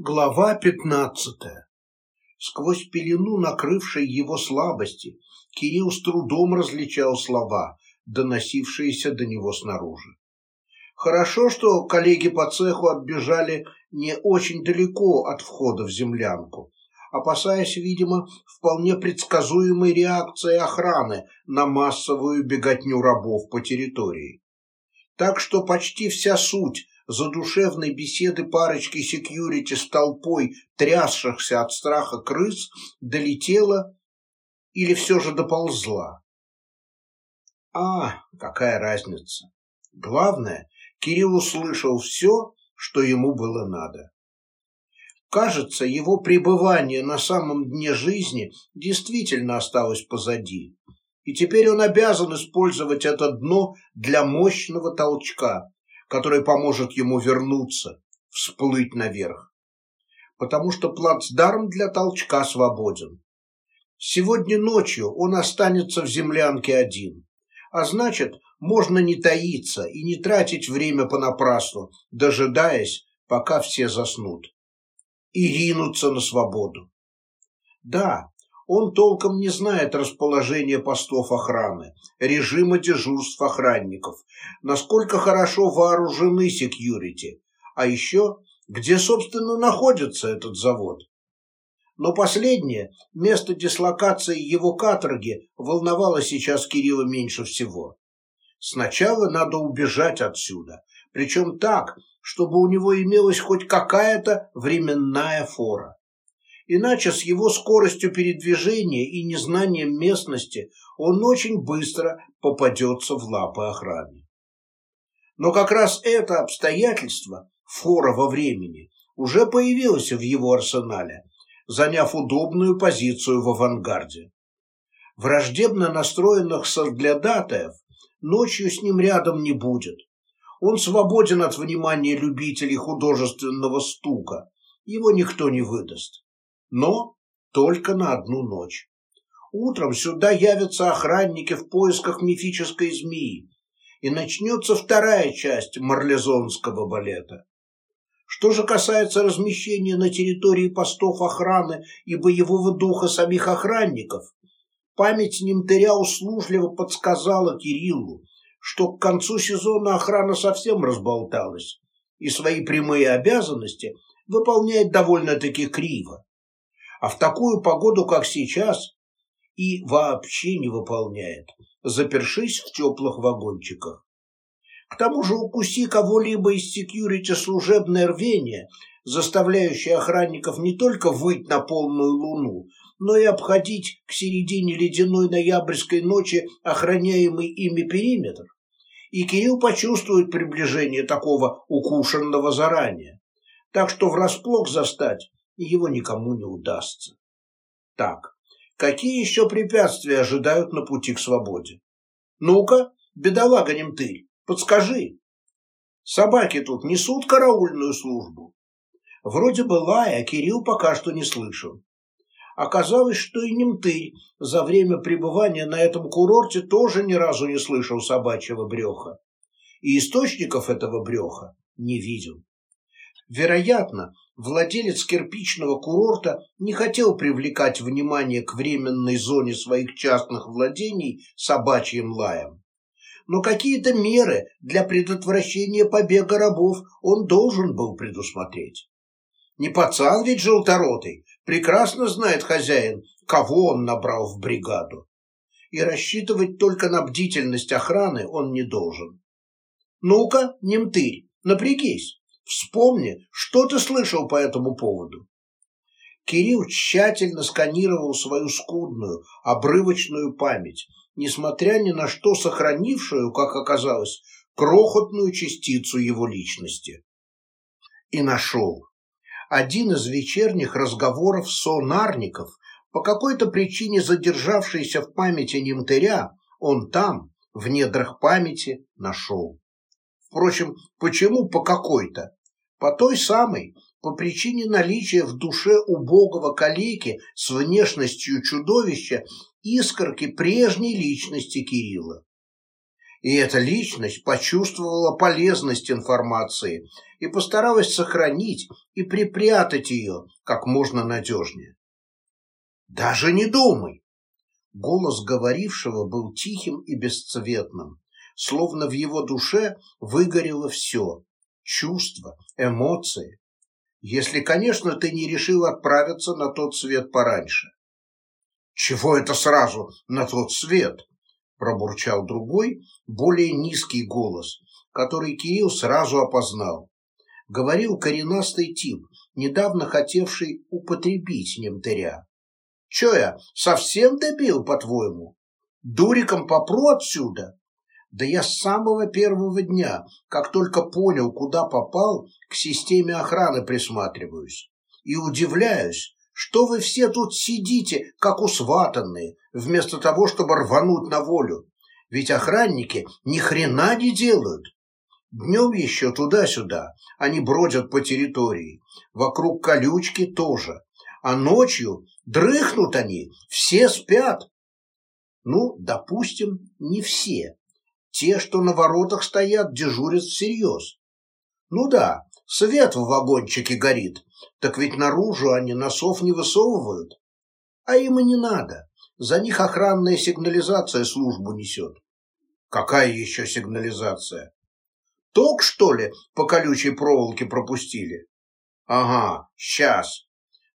Глава пятнадцатая. Сквозь пелену, накрывшей его слабости, Кирилл с трудом различал слова, доносившиеся до него снаружи. Хорошо, что коллеги по цеху отбежали не очень далеко от входа в землянку, опасаясь, видимо, вполне предсказуемой реакции охраны на массовую беготню рабов по территории. Так что почти вся суть задушевной беседы парочки секьюрити с толпой трясшихся от страха крыс долетела или все же доползла. А, какая разница. Главное, Кирилл услышал все, что ему было надо. Кажется, его пребывание на самом дне жизни действительно осталось позади, и теперь он обязан использовать это дно для мощного толчка, который поможет ему вернуться, всплыть наверх. Потому что плацдарм для толчка свободен. Сегодня ночью он останется в землянке один, а значит, можно не таиться и не тратить время понапрасну, дожидаясь, пока все заснут. И ринуться на свободу. Да, он толком не знает расположения постов охраны, режима дежурств охранников, насколько хорошо вооружены секьюрити, а еще где, собственно, находится этот завод. Но последнее, место дислокации его каторги, волновало сейчас Кирилла меньше всего. Сначала надо убежать отсюда, причем так, чтобы у него имелась хоть какая-то временная фора. Иначе с его скоростью передвижения и незнанием местности он очень быстро попадется в лапы охраны. Но как раз это обстоятельство, фора во времени, уже появилось в его арсенале, заняв удобную позицию в авангарде. Враждебно настроенных соглядатаев ночью с ним рядом не будет. Он свободен от внимания любителей художественного стука, его никто не выдаст но только на одну ночь. Утром сюда явятся охранники в поисках мифической змеи, и начнется вторая часть марлезонского балета. Что же касается размещения на территории постов охраны и боевого духа самих охранников, память Немтыря услужливо подсказала Кириллу, что к концу сезона охрана совсем разболталась и свои прямые обязанности выполняет довольно-таки криво а в такую погоду, как сейчас, и вообще не выполняет, запершись в теплых вагончиках. К тому же укуси кого-либо из секьюрити служебное рвение, заставляющее охранников не только выть на полную луну, но и обходить к середине ледяной ноябрьской ночи охраняемый ими периметр. И Кирилл почувствует приближение такого укушенного заранее. Так что врасплох застать его никому не удастся. Так, какие еще препятствия ожидают на пути к свободе? Ну-ка, бедолага Немтырь, подскажи. Собаки тут несут караульную службу. Вроде бы лая Кирилл пока что не слышал. Оказалось, что и Немтырь за время пребывания на этом курорте тоже ни разу не слышал собачьего бреха. И источников этого бреха не видел. Вероятно, владелец кирпичного курорта не хотел привлекать внимание к временной зоне своих частных владений собачьим лаем. Но какие-то меры для предотвращения побега рабов он должен был предусмотреть. Не пацан ведь желторотый, прекрасно знает хозяин, кого он набрал в бригаду. И рассчитывать только на бдительность охраны он не должен. Ну-ка, немтырь, напрягись. Вспомни, что ты слышал по этому поводу. Кирилл тщательно сканировал свою скудную, обрывочную память, несмотря ни на что сохранившую, как оказалось, крохотную частицу его личности. И нашел. Один из вечерних разговоров сонарников, по какой-то причине задержавшийся в памяти немтыря, он там, в недрах памяти, нашел. Впрочем, почему по какой-то? По той самой, по причине наличия в душе убогого калеки с внешностью чудовища искорки прежней личности Кирилла. И эта личность почувствовала полезность информации и постаралась сохранить и припрятать ее как можно надежнее. «Даже не думай!» Голос говорившего был тихим и бесцветным, словно в его душе выгорело все – чувства, эмоции. Если, конечно, ты не решил отправиться на тот свет пораньше. «Чего это сразу на тот свет?» – пробурчал другой, более низкий голос, который Кирилл сразу опознал. Говорил коренастый тип, недавно хотевший употребить немтыря. «Че я, совсем добил, по-твоему? Дуриком попру отсюда?» Да я с самого первого дня, как только понял, куда попал, к системе охраны присматриваюсь. И удивляюсь, что вы все тут сидите, как усватанные, вместо того, чтобы рвануть на волю. Ведь охранники ни хрена не делают. Днем еще туда-сюда, они бродят по территории. Вокруг колючки тоже. А ночью дрыхнут они, все спят. Ну, допустим, не все. Те, что на воротах стоят, дежурят всерьез. Ну да, свет в вагончике горит, так ведь наружу они носов не высовывают. А им и не надо. За них охранная сигнализация службу несет. Какая еще сигнализация? Ток, что ли, по колючей проволоке пропустили? Ага, сейчас.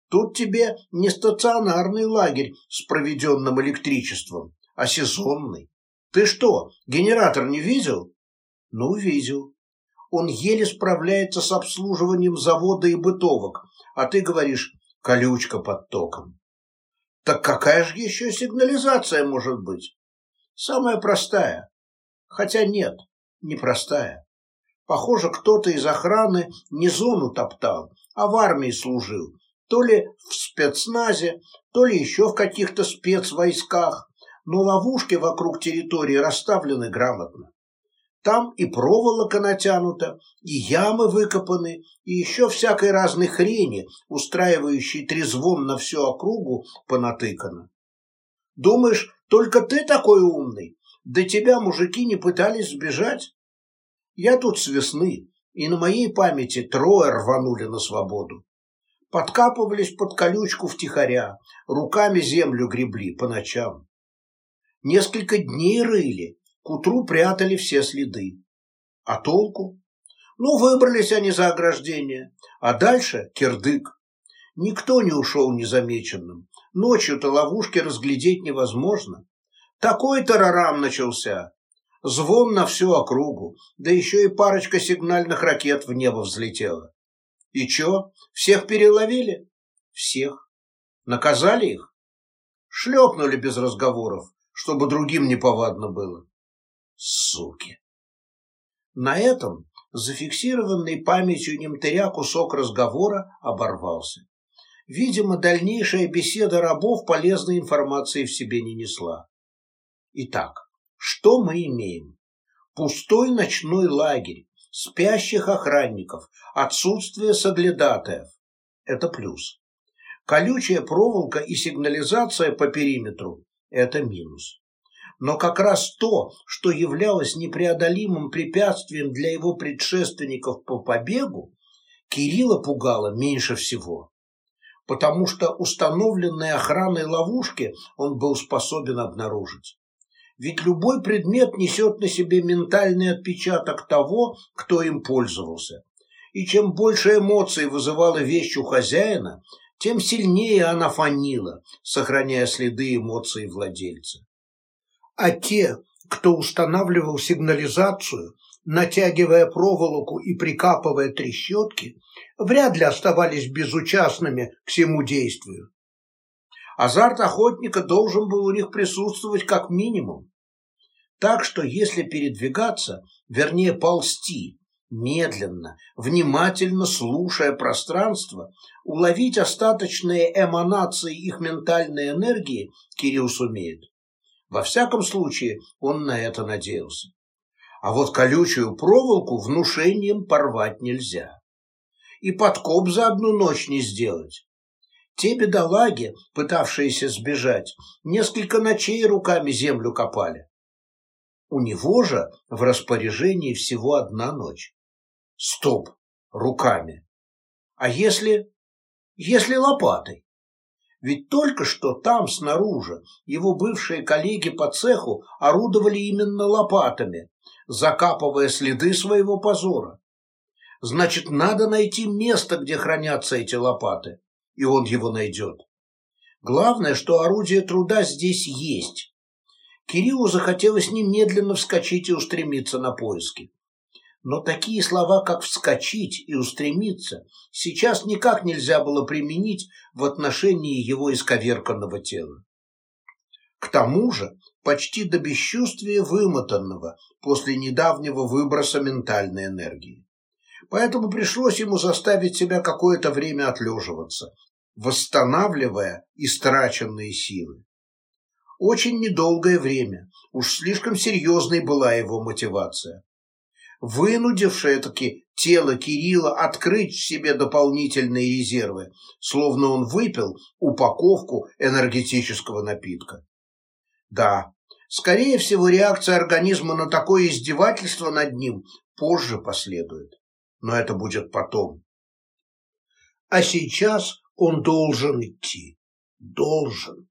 Тут тебе не стационарный лагерь с проведенным электричеством, а сезонный. Ты что, генератор не видел? Ну, видел. Он еле справляется с обслуживанием завода и бытовок, а ты говоришь, колючка под током. Так какая же еще сигнализация может быть? Самая простая. Хотя нет, не простая. Похоже, кто-то из охраны не зону топтал, а в армии служил. То ли в спецназе, то ли еще в каких-то спецвойсках но ловушки вокруг территории расставлены грамотно. Там и проволока натянута, и ямы выкопаны, и еще всякой разной хрени, устраивающей трезвон на всю округу, понатыкано. Думаешь, только ты такой умный? До тебя мужики не пытались сбежать? Я тут с весны, и на моей памяти трое рванули на свободу. Подкапывались под колючку втихаря, руками землю гребли по ночам. Несколько дней рыли, к утру прятали все следы. А толку? Ну, выбрались они за ограждение, а дальше кирдык. Никто не ушел незамеченным. Ночью-то ловушки разглядеть невозможно. Такой тарарам начался. Звон на всю округу, да еще и парочка сигнальных ракет в небо взлетела. И чё, всех переловили? Всех. Наказали их? Шлепнули без разговоров чтобы другим неповадно было. Суки! На этом зафиксированный памятью немтыря кусок разговора оборвался. Видимо, дальнейшая беседа рабов полезной информации в себе не несла. Итак, что мы имеем? Пустой ночной лагерь, спящих охранников, отсутствие соглядатаев. Это плюс. Колючая проволока и сигнализация по периметру это минус. Но как раз то, что являлось непреодолимым препятствием для его предшественников по побегу, Кирилла пугало меньше всего. Потому что установленные охраной ловушки он был способен обнаружить. Ведь любой предмет несет на себе ментальный отпечаток того, кто им пользовался. И чем больше эмоций вызывала вещь у хозяина, тем сильнее она фанила, сохраняя следы эмоций владельца. А те, кто устанавливал сигнализацию, натягивая проволоку и прикапывая трещотки, вряд ли оставались безучастными к всему действию. Азарт охотника должен был у них присутствовать как минимум. Так что если передвигаться, вернее ползти, медленно, внимательно слушая пространство, уловить остаточные эманации их ментальной энергии Кирилл сумеет. Во всяком случае, он на это надеялся. А вот колючую проволоку внушением порвать нельзя. И подкоп за одну ночь не сделать. Те бедолаги, пытавшиеся сбежать, несколько ночей руками землю копали. У него же в распоряжении всего одна ночь. Стоп, руками. А если... если лопатой? Ведь только что там, снаружи, его бывшие коллеги по цеху орудовали именно лопатами, закапывая следы своего позора. Значит, надо найти место, где хранятся эти лопаты, и он его найдет. Главное, что орудие труда здесь есть. Кириллу захотелось немедленно вскочить и устремиться на поиски. Но такие слова, как «вскочить» и «устремиться», сейчас никак нельзя было применить в отношении его исковерканного тела. К тому же, почти до бесчувствия вымотанного после недавнего выброса ментальной энергии. Поэтому пришлось ему заставить себя какое-то время отлеживаться, восстанавливая истраченные силы. Очень недолгое время, уж слишком серьезной была его мотивация вынудившее таки тело Кирилла открыть в себе дополнительные резервы, словно он выпил упаковку энергетического напитка. Да, скорее всего, реакция организма на такое издевательство над ним позже последует, но это будет потом. А сейчас он должен идти, должен.